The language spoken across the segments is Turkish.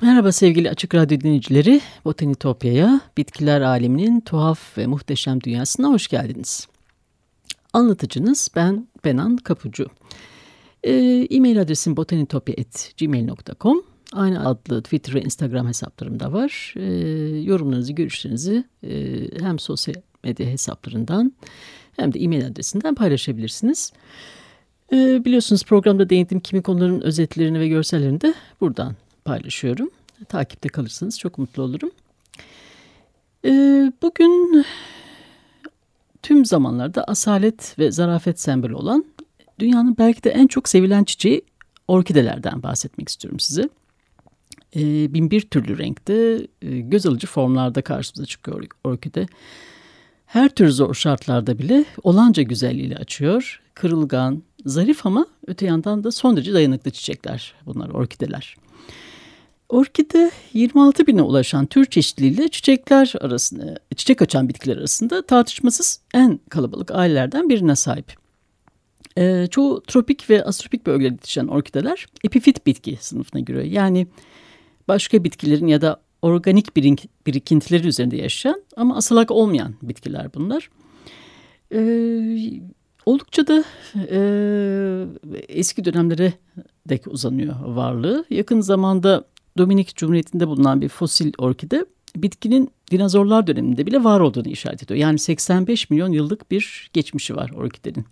Merhaba sevgili Açık Radyo dinleyicileri. Botanitopya'ya, bitkiler aleminin tuhaf ve muhteşem dünyasına hoş geldiniz. Anlatıcınız ben Benan Kapucu. Ee, e-mail adresim botanitopya.gmail.com Aynı adlı Twitter ve Instagram hesaplarım da var. Ee, yorumlarınızı, görüşlerinizi e, hem sosyal medya hesaplarından hem de e-mail adresinden paylaşabilirsiniz. Ee, biliyorsunuz programda değindiğim kimi konuların özetlerini ve görsellerini de buradan paylaşıyorum. Takipte kalırsanız çok mutlu olurum. Ee, bugün tüm zamanlarda asalet ve zarafet sembolü olan dünyanın belki de en çok sevilen çiçeği orkidelerden bahsetmek istiyorum size. Ee, bin bir türlü renkte e, göz alıcı formlarda karşımıza çıkıyor orkide. Her tür zor şartlarda bile olanca güzelliğiyle açıyor. Kırılgan, zarif ama öte yandan da son derece dayanıklı çiçekler bunlar orkideler. Orkide 26 bine ulaşan tür çeşitliliğiyle çiçekler arasında, çiçek açan bitkiler arasında tartışmasız en kalabalık ailelerden birine sahip. Ee, çoğu tropik ve astropik bölgelerde yetişen orkideler epifit bitki sınıfına giriyor. Yani başka bitkilerin ya da organik birikintileri üzerinde yaşayan ama asalak olmayan bitkiler bunlar. Ee, oldukça da e, eski dönemlere dek uzanıyor varlığı. Yakın zamanda Dominik Cumhuriyeti'nde bulunan bir fosil orkide bitkinin dinozorlar döneminde bile var olduğunu işaret ediyor. Yani 85 milyon yıllık bir geçmişi var orkidenin.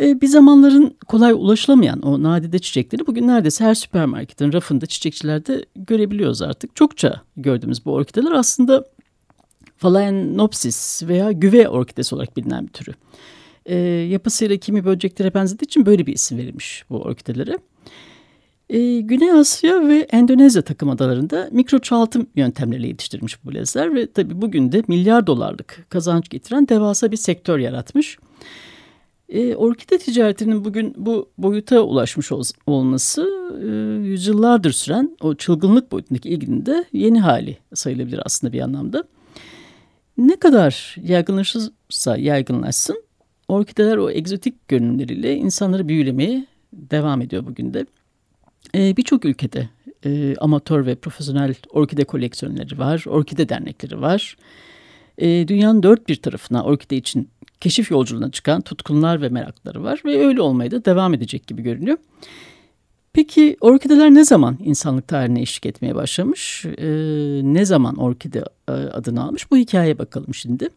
Ee, bir zamanların kolay ulaşılamayan o nadide çiçekleri bugün neredeyse her süpermarketin rafında çiçekçilerde görebiliyoruz artık. Çokça gördüğümüz bu orkideler aslında Phalaenopsis veya güve orkidesi olarak bilinen bir türü. E, yapısıyla kimi böceklere benzediği için böyle bir isim verilmiş bu orkidelere. Ee, Güney Asya ve Endonezya takım adalarında mikro çoğaltım yöntemleriyle yetiştirilmiş bu lezler ve tabi bugün de milyar dolarlık kazanç getiren devasa bir sektör yaratmış. Ee, orkide ticaretinin bugün bu boyuta ulaşmış ol olması e, yüzyıllardır süren o çılgınlık boyutundaki ilginin de yeni hali sayılabilir aslında bir anlamda. Ne kadar yaygınlaşırsa yaygınlaşsın orkideler o egzotik görünümleriyle insanları büyülemeye devam ediyor bugün de. E, Birçok ülkede e, amatör ve profesyonel orkide koleksiyonları var, orkide dernekleri var. E, dünyanın dört bir tarafına orkide için keşif yolculuğuna çıkan tutkunlar ve merakları var ve öyle olmaya da devam edecek gibi görünüyor. Peki orkideler ne zaman insanlık tarihine eşlik etmeye başlamış? E, ne zaman orkide e, adını almış? Bu hikayeye bakalım şimdi.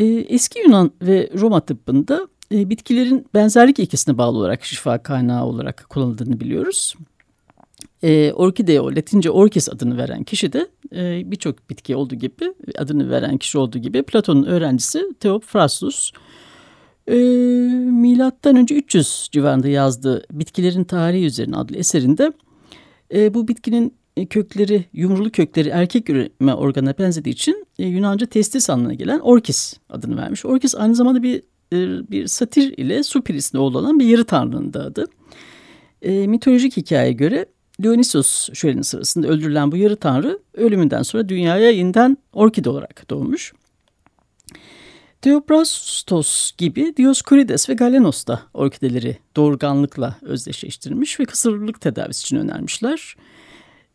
E, eski Yunan ve Roma tıbbında e, bitkilerin benzerlik ilkesine bağlı olarak şifa kaynağı olarak kullanıldığını biliyoruz. E, orkideo, Latince orkis adını veren kişi de e, birçok bitki olduğu gibi, adını veren kişi olduğu gibi Platon'un öğrencisi Theophrastus. E, milattan önce 300 civarında yazdığı Bitkilerin Tarihi Üzerine adlı eserinde e, bu bitkinin kökleri, yumrulu kökleri erkek üreme organına benzediği için e, Yunanca testis anlamına gelen orkis adını vermiş. Orkis aynı zamanda bir e, bir satir ile su pirisinde oğlu olan bir yarı tanrının da adı. E, mitolojik hikayeye göre Dionysos şöleni sırasında öldürülen bu yarı tanrı ölümünden sonra dünyaya yeniden orkide olarak doğmuş. Theophrastos gibi Dioskurides ve Galenos da orkideleri doğurganlıkla özdeşleştirmiş ve kısırlık tedavisi için önermişler.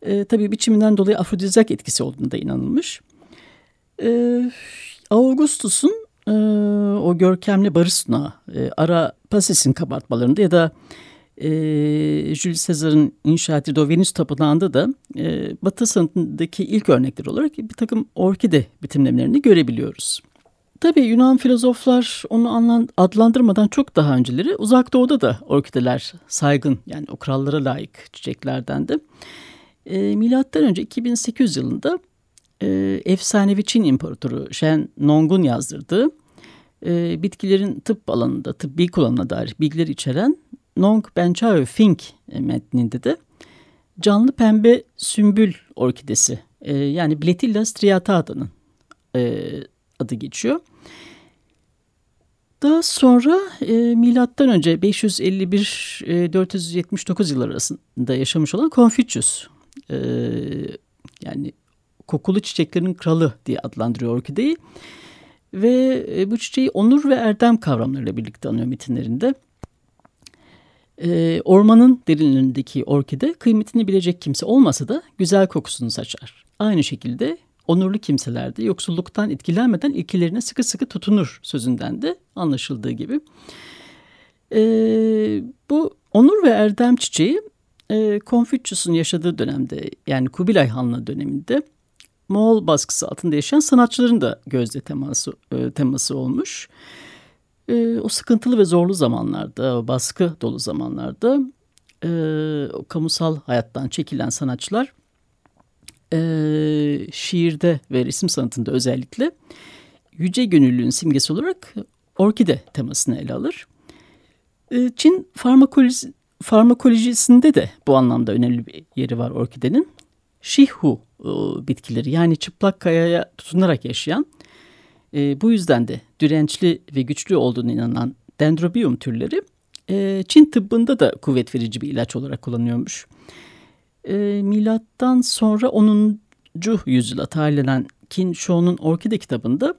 E, tabii biçiminden dolayı afrodizyak etkisi olduğunda da inanılmış. E, Augustus'un e, o görkemli Barısna, e, Ara Pasis'in kabartmalarında ya da e, Jules Caesar'ın inşa ettiği o Venüs Tapınağı'nda da e, Batı sanatındaki ilk örnekler olarak bir takım orkide bitimlemelerini görebiliyoruz. Tabii Yunan filozoflar onu adlandırmadan çok daha önceleri uzak doğuda da orkideler saygın yani o krallara layık çiçeklerdendi. E, milattan önce 2800 yılında e, efsanevi Çin İmparatoru Shen Nong'un yazdırdığı e, bitkilerin tıp alanında tıbbi kullanımına dair bilgileri içeren Nong Benchao Fink metninde de canlı pembe sümbül orkidesi e, yani Bletilla striata'nın e, adı geçiyor. Daha sonra e, milattan önce 551-479 e, yıllar arasında yaşamış olan Confucius e, yani kokulu çiçeklerin kralı diye adlandırıyor orkideyi. Ve e, bu çiçeği onur ve erdem kavramlarıyla birlikte anıyor metinlerinde. E, ormanın derinlerindeki orkide kıymetini bilecek kimse olmasa da güzel kokusunu saçar. Aynı şekilde onurlu kimselerde yoksulluktan etkilenmeden ilkelerine sıkı sıkı tutunur sözünden de anlaşıldığı gibi. E, bu onur ve erdem çiçeği e, Confucius'un yaşadığı dönemde yani Kubilay Hanlığı döneminde Moğol baskısı altında yaşayan sanatçıların da gözde teması, e, teması olmuş. E, o sıkıntılı ve zorlu zamanlarda, baskı dolu zamanlarda e, o kamusal hayattan çekilen sanatçılar e, şiirde ve resim sanatında özellikle yüce gönüllülüğün simgesi olarak orkide temasını ele alır. E, Çin farmakoloji, farmakolojisinde de bu anlamda önemli bir yeri var orkidenin. Şihu e, bitkileri yani çıplak kayaya tutunarak yaşayan e, bu yüzden de dirençli ve güçlü olduğunu inanan dendrobium türleri e, Çin tıbbında da kuvvet verici bir ilaç olarak kullanıyormuş. Milattan sonra 10. yüzyıla tarihlenen Qin Shou'nun Orkide kitabında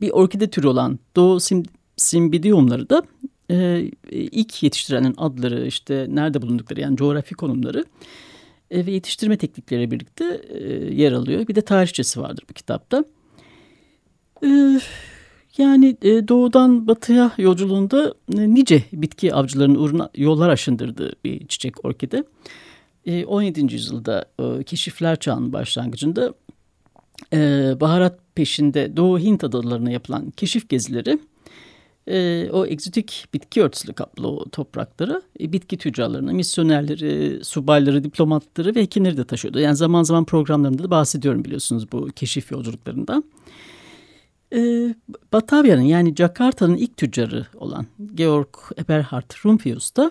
bir orkide türü olan Doğu sim, simbidiumları da ilk yetiştirenin adları işte nerede bulundukları yani coğrafi konumları e, ve yetiştirme teknikleri birlikte e, yer alıyor. Bir de tarihçesi vardır bu kitapta. E, yani doğudan batıya yolculuğunda nice bitki avcılarının uğruna yollar aşındırdığı bir çiçek orkide. E, 17. yüzyılda keşifler çağının başlangıcında baharat peşinde Doğu Hint adalarına yapılan keşif gezileri e, o egzotik bitki örtüsüyle kaplı o toprakları e, bitki tüccarlarını, misyonerleri, subayları, diplomatları ve hekimleri de taşıyordu. Yani zaman zaman programlarımda da bahsediyorum biliyorsunuz bu keşif yolculuklarından. E, Batavya'nın yani Jakarta'nın ilk tüccarı olan Georg Eberhard Rumphius da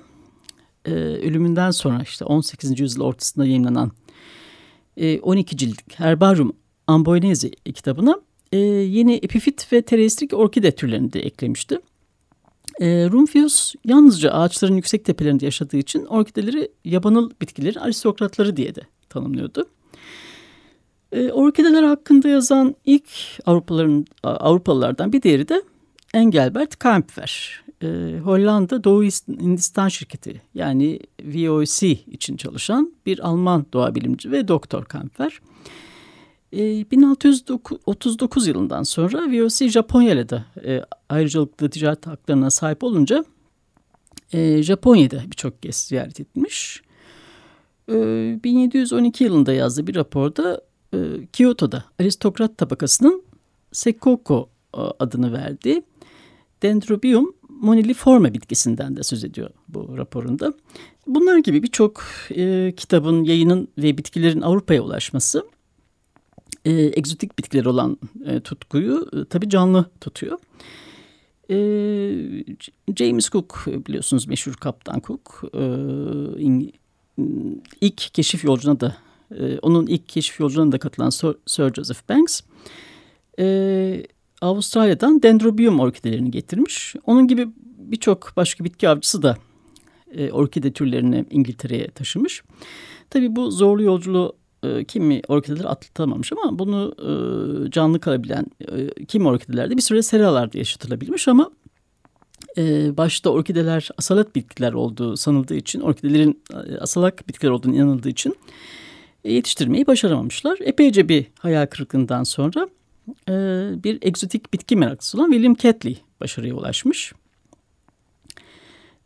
e, ölümünden sonra işte 18. yüzyıl ortasında yayınlanan e, 12 cilt Herbarium Amboinese kitabına e, yeni epifit ve tereistrik orkide türlerini de eklemişti. E, Rumfius yalnızca ağaçların yüksek tepelerinde yaşadığı için orkideleri yabanıl bitkilerin aristokratları diye de tanımlıyordu. E, orkideler hakkında yazan ilk Avrupalıların, Avrupalılardan bir diğeri de Engelbert Kaempfer. E, Hollanda Doğu Hindistan şirketi yani VOC için çalışan bir Alman doğa bilimci ve doktor Kaempfer. 1639 ee, yılından sonra VOC Japonya'da da e, ayrıcalıklı ticaret haklarına sahip olunca e, Japonya'da birçok kez ziyaret etmiş. E, 1712 yılında yazdığı bir raporda e, Kyoto'da aristokrat tabakasının Sekoko e, adını verdiği Dendrobium moniliforme bitkisinden de söz ediyor bu raporunda. Bunlar gibi birçok e, kitabın, yayının ve bitkilerin Avrupa'ya ulaşması e, egzotik bitkiler olan e, tutkuyu e, tabii canlı tutuyor. E, James Cook biliyorsunuz meşhur kaptan Cook e, ilk keşif yolcuna da e, onun ilk keşif yolculuğuna da katılan Sir, Sir Joseph Banks e, Avustralya'dan dendrobium orkidelerini getirmiş. Onun gibi birçok başka bitki avcısı da e, orkide türlerini İngiltere'ye taşımış. Tabii bu zorlu yolculuğu e, kimi orkideler atlatamamış ama bunu e, canlı kalabilen e, kimi orkidelerde bir süre seralarda yaşatılabilmiş ama e, başta orkideler asalak bitkiler olduğu sanıldığı için orkidelerin e, asalak bitkiler olduğunu inanıldığı için e, yetiştirmeyi başaramamışlar. Epeyce bir hayal kırıklığından sonra e, bir egzotik bitki meraklısı olan William Catley başarıya ulaşmış.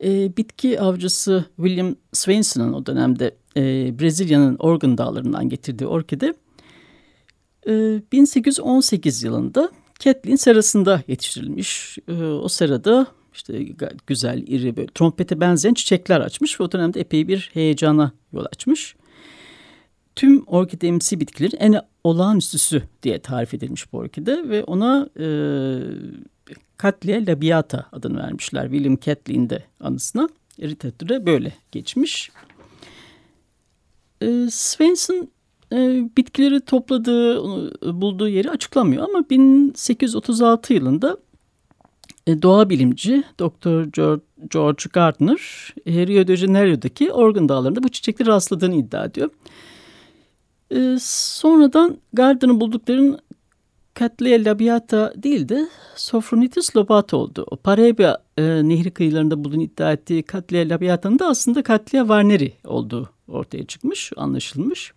E, bitki avcısı William Swainson'ın o dönemde e, Brezilya'nın Organ Dağları'ndan getirdiği orkide e, 1818 yılında Catlin serasında yetiştirilmiş. E, o serada işte güzel, iri, böyle trompete benzeyen çiçekler açmış ve o dönemde epey bir heyecana yol açmış. tüm orkidemsi bitkilerin en olağanüstüsü diye tarif edilmiş bu orkide ve ona e, Cattleya labiata adını vermişler. William Catley'in de anısına. Literatüre böyle geçmiş. E, Svensson e, bitkileri topladığı, bulduğu yeri açıklamıyor ama 1836 yılında e, doğa bilimci Dr. George, Gardner Rio de Janeiro'daki Organ Dağları'nda bu çiçekleri rastladığını iddia ediyor. E, sonradan Gardner'ın bulduklarının Cattleya labiata değil de Sophronitis lobata oldu. O Pareba e, nehri kıyılarında bulduğunu iddia ettiği Cattleya labiata'nın da aslında Cattleya varneri olduğu ortaya çıkmış, anlaşılmış.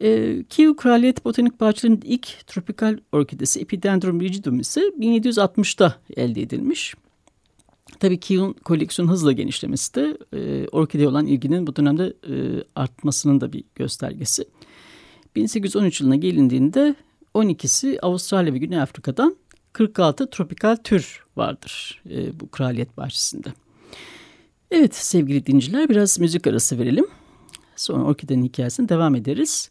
E, Kiev Kraliyet Botanik Bahçeleri'nin ilk tropikal orkidesi Epidendrum rigidum ise 1760'da elde edilmiş. Tabii Kiev'in koleksiyon hızla genişlemesi de e, orkideye olan ilginin bu dönemde e, artmasının da bir göstergesi. 1813 yılına gelindiğinde 12'si Avustralya ve Güney Afrika'dan 46 tropikal tür vardır e, bu kraliyet bahçesinde. Evet sevgili dinciler biraz müzik arası verelim. Sonra orkidenin hikayesine devam ederiz.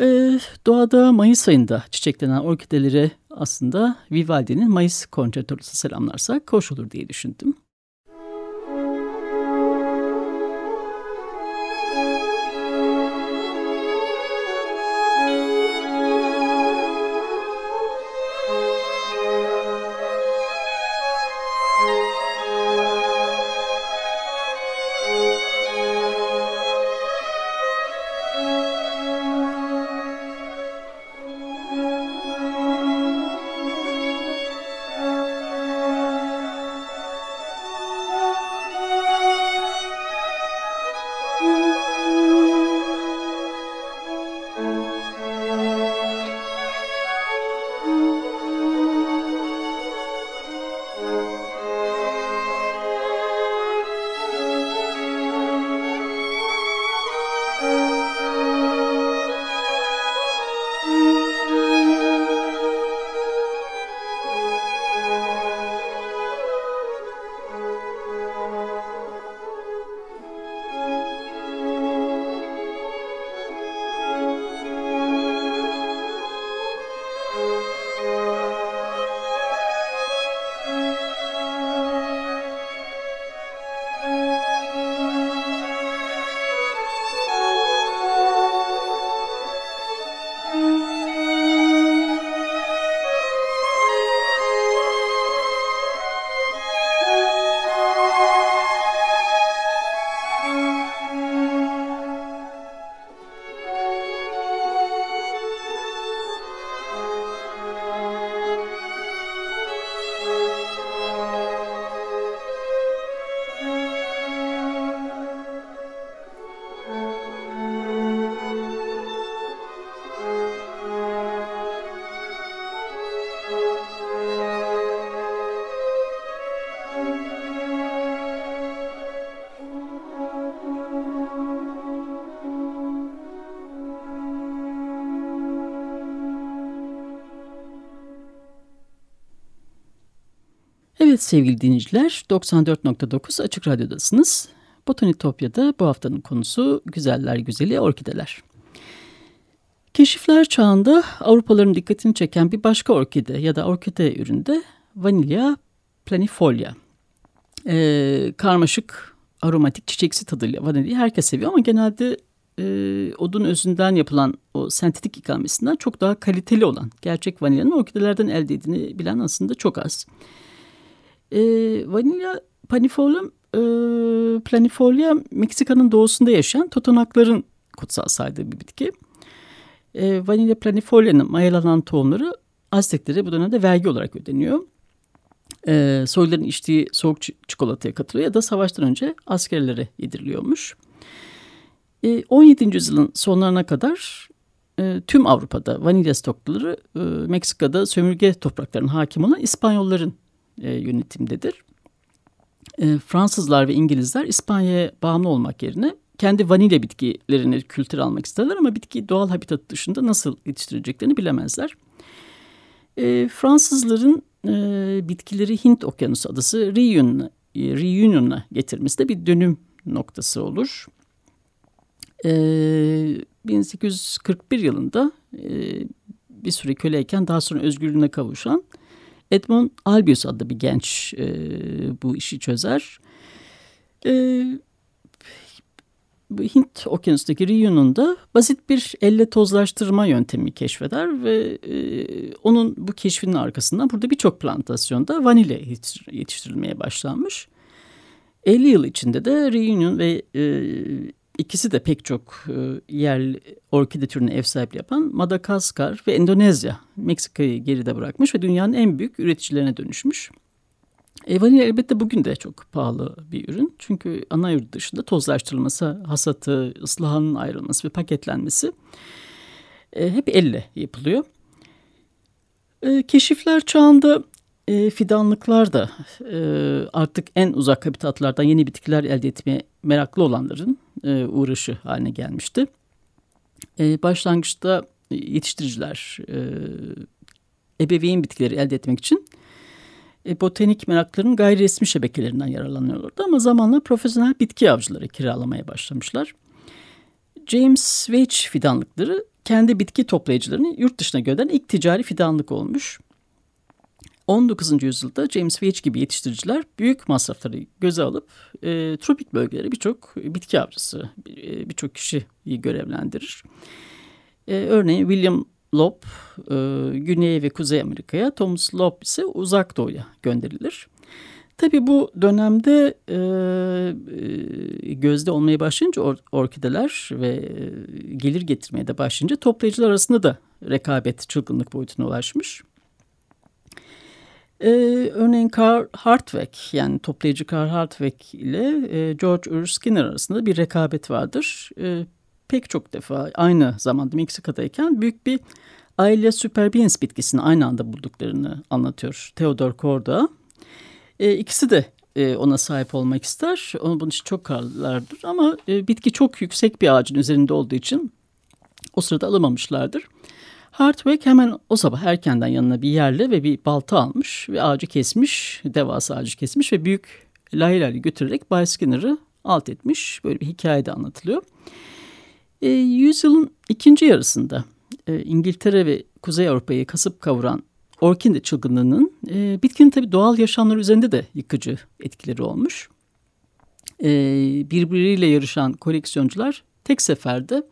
Ee, doğada Mayıs ayında çiçeklenen orkidelere aslında Vivaldi'nin Mayıs konçertosu selamlarsak hoş olur diye düşündüm. Sevgili dinleyiciler 94.9 Açık Radyo'dasınız. Botanitopya'da bu haftanın konusu güzeller güzeli orkideler. Keşifler çağında Avrupalıların dikkatini çeken bir başka orkide ya da orkide üründe vanilya planifolia. Ee, karmaşık aromatik çiçeksi tadıyla vanilyayı herkes seviyor ama genelde e, odun özünden yapılan o sentetik ikamesinden çok daha kaliteli olan gerçek vanilyanın orkidelerden elde edildiğini bilen aslında çok az. E, vanilya panifolium e, planifolia Meksika'nın doğusunda yaşayan totonakların kutsal saydığı bir bitki. E, vanilya planifolia'nın mayalanan tohumları Azteklere bu dönemde vergi olarak ödeniyor. E, soyların içtiği soğuk çikolataya katılıyor ya da savaştan önce askerlere yediriliyormuş. E, 17. yüzyılın sonlarına kadar e, tüm Avrupa'da vanilya stokları e, Meksika'da sömürge topraklarının hakim olan İspanyolların e, yönetimdedir. E, Fransızlar ve İngilizler İspanya'ya bağımlı olmak yerine kendi vanilya bitkilerini kültür almak isterler ama bitki doğal habitat dışında nasıl yetiştireceklerini bilemezler. E, Fransızların e, bitkileri Hint Okyanusu adası Reunion, e, getirmesi de bir dönüm noktası olur. E, 1841 yılında e, bir süre köleyken daha sonra özgürlüğüne kavuşan Edmond Albius adlı bir genç e, bu işi çözer. E, Hint okyanustaki Ryu'nun basit bir elle tozlaştırma yöntemi keşfeder ve e, onun bu keşfinin arkasından burada birçok plantasyonda vanilya yetiştirilmeye başlanmış. 50 yıl içinde de Reunion ve e, ikisi de pek çok e, yerli orkide türüne ev sahipliği yapan Madagaskar ve Endonezya Meksika'yı geride bırakmış ve dünyanın en büyük üreticilerine dönüşmüş. E, vanilya elbette bugün de çok pahalı bir ürün. Çünkü ana yurt dışında tozlaştırılması, hasatı, ıslahanın ayrılması ve paketlenmesi e, hep elle yapılıyor. E, keşifler çağında e, fidanlıklar da e, artık en uzak habitatlardan yeni bitkiler elde etmeye meraklı olanların e, uğraşı haline gelmişti. E, başlangıçta yetiştiriciler e, ebeveyn bitkileri elde etmek için e, botanik meraklarının gayri resmi şebekelerinden yararlanıyorlardı ama zamanla profesyonel bitki avcıları kiralamaya başlamışlar. James Veitch fidanlıkları kendi bitki toplayıcılarını yurt dışına gönderen ilk ticari fidanlık olmuş. 19. yüzyılda James Veitch gibi yetiştiriciler büyük masrafları göze alıp e, tropik bölgelere birçok bitki avcısı, e, birçok kişiyi görevlendirir. E, örneğin William Lob e, Güney ve Kuzey Amerika'ya, Thomas Lob ise Uzak Doğu'ya gönderilir. Tabi bu dönemde e, e, gözde olmaya başlayınca or, orkideler ve e, gelir getirmeye de başlayınca toplayıcılar arasında da rekabet çılgınlık boyutuna ulaşmış. Ee, örneğin Carl Hartweg yani toplayıcı Carl Hartweg ile e, George Ur arasında bir rekabet vardır. E, pek çok defa aynı zamanda Meksika'dayken büyük bir aile superbiens bitkisini aynı anda bulduklarını anlatıyor Theodor Korda. E, ikisi de e, ona sahip olmak ister. Onun bunun için çok karlılardır ama e, bitki çok yüksek bir ağacın üzerinde olduğu için o sırada alamamışlardır. Hartweg hemen o sabah erkenden yanına bir yerle ve bir balta almış ve ağacı kesmiş, devasa ağacı kesmiş ve büyük lahilerle götürerek Bay Skinner'ı alt etmiş. Böyle bir hikaye de anlatılıyor. E, yüzyılın ikinci yarısında e, İngiltere ve Kuzey Avrupa'yı kasıp kavuran orkide çılgınlığının e, bitkinin tabii doğal yaşamları üzerinde de yıkıcı etkileri olmuş. E, birbiriyle yarışan koleksiyoncular tek seferde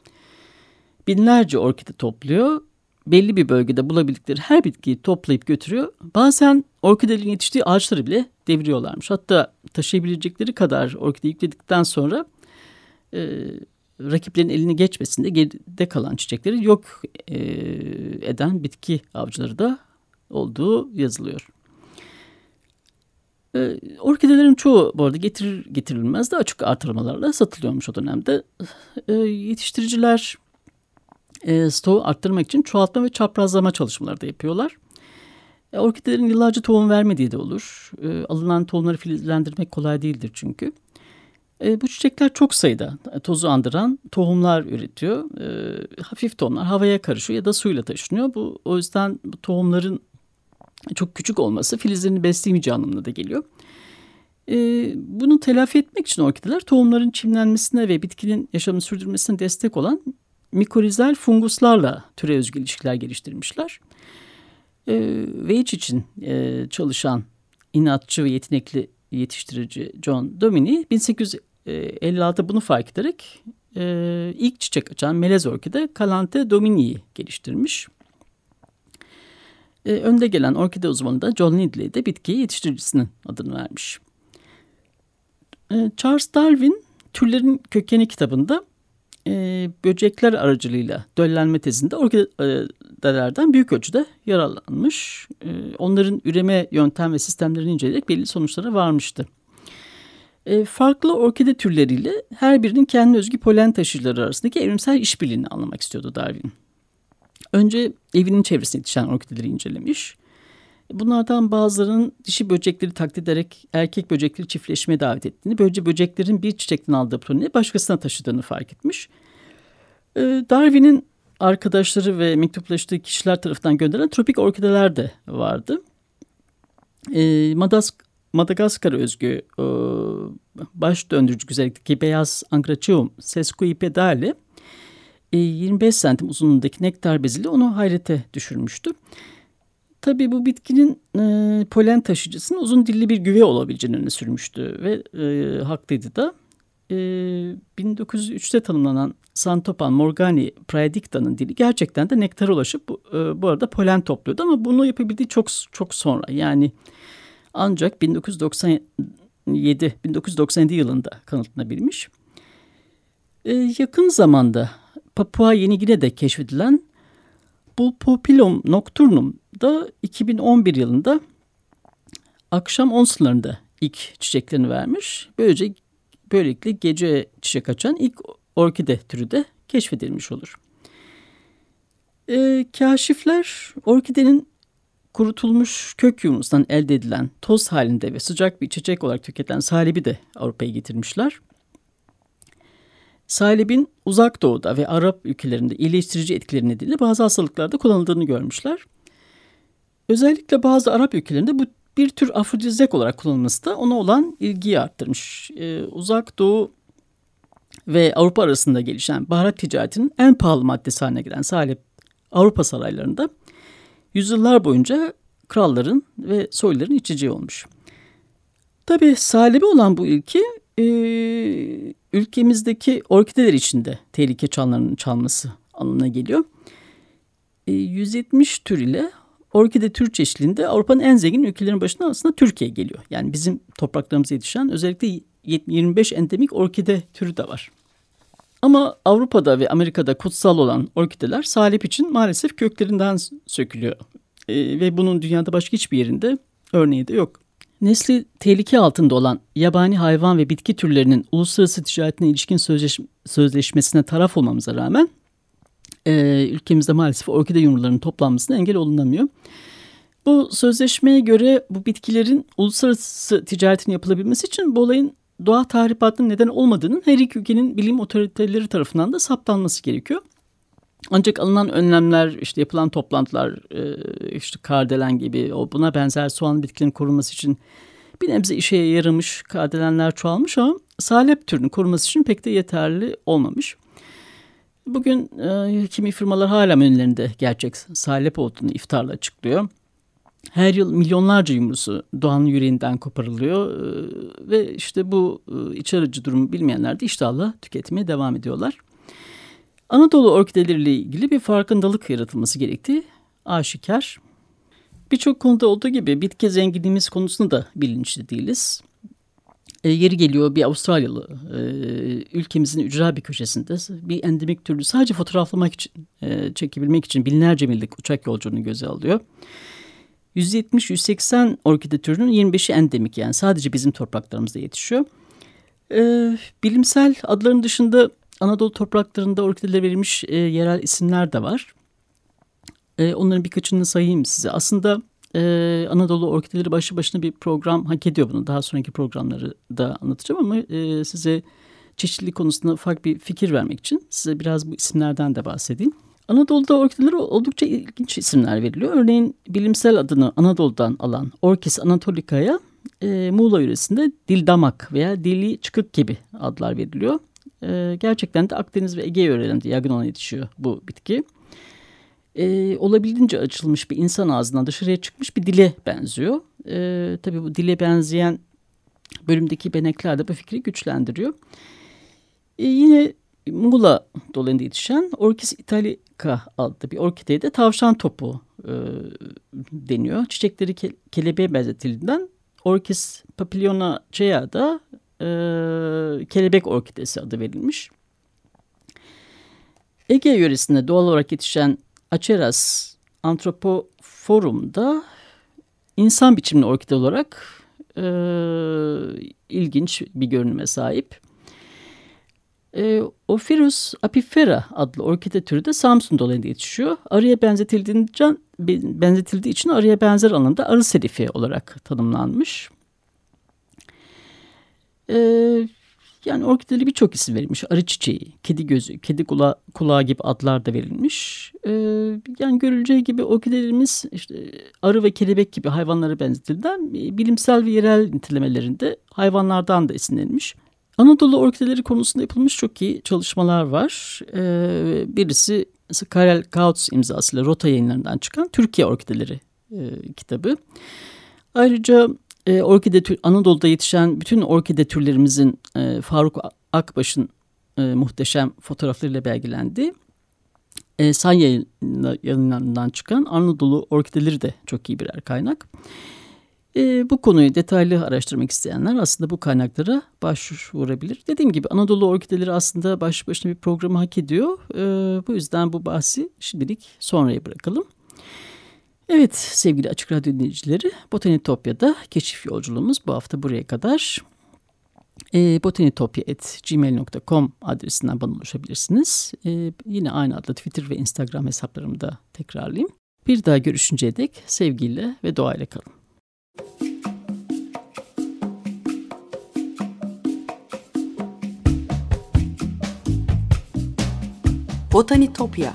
binlerce orkide topluyor. Belli bir bölgede bulabildikleri her bitkiyi toplayıp götürüyor. Bazen orkidelerin yetiştiği ağaçları bile deviriyorlarmış. Hatta taşıyabilecekleri kadar orkide yükledikten sonra e, rakiplerin eline geçmesinde geride kalan çiçekleri yok e, eden bitki avcıları da olduğu yazılıyor. E, orkidelerin çoğu bu arada getirir, getirilmez de açık artırmalarla satılıyormuş o dönemde. E, yetiştiriciler e, stoğu arttırmak için çoğaltma ve çaprazlama çalışmaları da yapıyorlar. E, orkidelerin yıllarca tohum vermediği de olur. E, alınan tohumları filizlendirmek kolay değildir çünkü. E, bu çiçekler çok sayıda tozu andıran tohumlar üretiyor. E, hafif tohumlar havaya karışıyor ya da suyla taşınıyor. Bu o yüzden bu tohumların çok küçük olması filizlerini besleyemeyeceği anlamına da geliyor. E, bunu telafi etmek için orkideler tohumların çimlenmesine ve bitkinin yaşamını sürdürmesine destek olan mikorizal funguslarla türe özgü ilişkiler geliştirmişler. E, ve iç için e, çalışan inatçı ve yetenekli yetiştirici John Domini 1800 56 bunu fark ederek e, ilk çiçek açan melez orkide Calante domini'yi geliştirmiş. E, önde gelen orkide uzmanı da John Lindley de bitkiye yetiştiricisinin adını vermiş. E, Charles Darwin Türlerin Kökeni kitabında e, böcekler aracılığıyla döllenme tezinde orkidelerden büyük ölçüde yararlanmış. E, onların üreme yöntem ve sistemlerini inceleyerek belli sonuçlara varmıştı. E, farklı orkide türleriyle her birinin kendi özgü polen taşıyıcıları arasındaki evrimsel işbirliğini anlamak istiyordu Darwin. Önce evinin çevresinde yetişen orkideleri incelemiş. Bunlardan bazılarının dişi böcekleri taklit ederek erkek böcekleri çiftleşmeye davet ettiğini, böylece böceklerin bir çiçekten aldığı poleni başkasına taşıdığını fark etmiş. E, Darwin'in arkadaşları ve mektuplaştığı kişiler tarafından gönderilen tropik orkideler de vardı. E, Madask Madagaskar özgü e, baş döndürücü güzellikteki beyaz Angrachium sesquipedale e, 25 santim uzunluğundaki nektar beziyle onu hayrete düşürmüştü. Tabii bu bitkinin e, polen taşıyıcısının uzun dilli bir güve olabileceğini öne sürmüştü ve e, haklıydı da. E, 1903'te tanımlanan Santopan morgani praedicta'nın dili gerçekten de nektara ulaşıp bu, e, bu arada polen topluyordu ama bunu yapabildiği çok çok sonra yani ancak 1997 1997 yılında kanıtlanabilmiş. E, yakın zamanda Papua Yeni Gine'de keşfedilen Bulpopilum nocturnum da 2011 yılında akşam 10 sularında ilk çiçeklerini vermiş. Böylece böylelikle gece çiçek açan ilk orkide türü de keşfedilmiş olur. E, kaşifler orkidenin kurutulmuş kök yumusundan elde edilen toz halinde ve sıcak bir içecek olarak tüketilen salibi de Avrupa'ya getirmişler. Salibin uzak doğuda ve Arap ülkelerinde iyileştirici etkileri nedeniyle bazı hastalıklarda kullanıldığını görmüşler. Özellikle bazı Arap ülkelerinde bu bir tür afrodizyak olarak kullanılması da ona olan ilgiyi arttırmış. Ee, uzak doğu ve Avrupa arasında gelişen baharat ticaretinin en pahalı maddesi haline gelen salep Avrupa saraylarında yüzyıllar boyunca kralların ve soyların içeceği olmuş. Tabi salebi olan bu ilki e, ülkemizdeki orkideler içinde tehlike çanlarının çalması anlamına geliyor. E, 170 tür ile orkide tür çeşitliliğinde Avrupa'nın en zengin ülkelerin başında aslında Türkiye geliyor. Yani bizim topraklarımıza yetişen özellikle 25 endemik orkide türü de var. Ama Avrupa'da ve Amerika'da kutsal olan orkideler salep için maalesef köklerinden sökülüyor. E, ve bunun dünyada başka hiçbir yerinde örneği de yok. Nesli tehlike altında olan yabani hayvan ve bitki türlerinin uluslararası ticaretine ilişkin sözleş sözleşmesine taraf olmamıza rağmen e, ülkemizde maalesef orkide yumrularının toplanmasına engel olunamıyor. Bu sözleşmeye göre bu bitkilerin uluslararası ticaretin yapılabilmesi için bu olayın doğa tahribatının neden olmadığının her iki ülkenin bilim otoriteleri tarafından da saptanması gerekiyor. Ancak alınan önlemler, işte yapılan toplantılar, e, işte kardelen gibi o buna benzer soğan bitkilerin korunması için bir nebze işe yaramış, kardelenler çoğalmış ama salep türünün korunması için pek de yeterli olmamış. Bugün e, kimi firmalar hala menülerinde gerçek salep olduğunu iftarla açıklıyor. Her yıl milyonlarca yumrusu doğanın yüreğinden koparılıyor e, ve işte bu e, iç aracı durumu bilmeyenler de iştahla tüketmeye devam ediyorlar. Anadolu orkideleriyle ilgili bir farkındalık yaratılması gerektiği aşikar. Birçok konuda olduğu gibi bitki zenginliğimiz konusunda da bilinçli değiliz. E, yeri geliyor bir Avustralyalı e, ülkemizin ücra bir köşesinde bir endemik türlü sadece fotoğraflamak için, e, çekebilmek için binlerce millik uçak yolculuğunu göze alıyor. 170-180 orkide türünün 25'i endemik yani sadece bizim topraklarımızda yetişiyor. E, bilimsel adların dışında Anadolu topraklarında orkidelere verilmiş e, yerel isimler de var. E, onların birkaçını sayayım size. Aslında e, Anadolu orkideleri başı başına bir program hak ediyor bunu. Daha sonraki programları da anlatacağım ama e, size çeşitlilik konusunda ufak bir fikir vermek için size biraz bu isimlerden de bahsedeyim. Anadolu'da orkidelere oldukça ilginç isimler veriliyor. Örneğin bilimsel adını Anadolu'dan alan Orkis anatolica'ya e, Muğla yöresinde dildamak veya dili çıkık gibi adlar veriliyor. E, gerçekten de Akdeniz ve Ege yörelerinde yaygın olan yetişiyor bu bitki. E, olabildiğince açılmış bir insan ağzından dışarıya çıkmış bir dile benziyor. E, tabii bu dile benzeyen bölümdeki benekler de bu fikri güçlendiriyor. E, yine Muğla dolayında yetişen Orkis italica adlı bir orkideye de tavşan topu e, deniyor. Çiçekleri ke kelebeğe benzetildiğinden Orkis papilionacea da e, kelebek orkidesi adı verilmiş. Ege yöresinde doğal olarak yetişen Aceras antropoforumda insan biçimli orkide olarak e, ilginç bir görünüme sahip. E, Ophirus apifera adlı orkide türü de Samsun dolayında yetişiyor. Arıya benzetildiğinden, benzetildiği için arıya benzer anlamda arı serifi olarak tanımlanmış. E, Yani orkidelere birçok isim verilmiş. Arı çiçeği, kedi gözü, kedi kula kulağı gibi adlar da verilmiş. Ee, yani görüleceği gibi orkidelerimiz işte arı ve kelebek gibi hayvanlara benzetilden bilimsel ve yerel nitelemelerinde hayvanlardan da esinlenmiş. Anadolu orkideleri konusunda yapılmış çok iyi çalışmalar var. Ee, birisi Karel Kautz imzasıyla Rota yayınlarından çıkan Türkiye Orkideleri e, kitabı. Ayrıca e, orkide tür, Anadolu'da yetişen bütün orkide türlerimizin e, Faruk Akbaş'ın e, muhteşem fotoğraflarıyla belgelendi. E, San yayınlarından çıkan Anadolu orkideleri de çok iyi birer kaynak. E, bu konuyu detaylı araştırmak isteyenler aslında bu kaynaklara başvurabilir. Dediğim gibi Anadolu orkideleri aslında baş başına bir programı hak ediyor. E, bu yüzden bu bahsi şimdilik sonraya bırakalım. Evet sevgili Açık Radyo dinleyicileri Botanitopya'da keşif yolculuğumuz bu hafta buraya kadar. E, botanitopya.gmail.com adresinden bana ulaşabilirsiniz. E, yine aynı adlı Twitter ve Instagram hesaplarımı da tekrarlayayım. Bir daha görüşünceye dek sevgiyle ve doğayla kalın. Botanitopya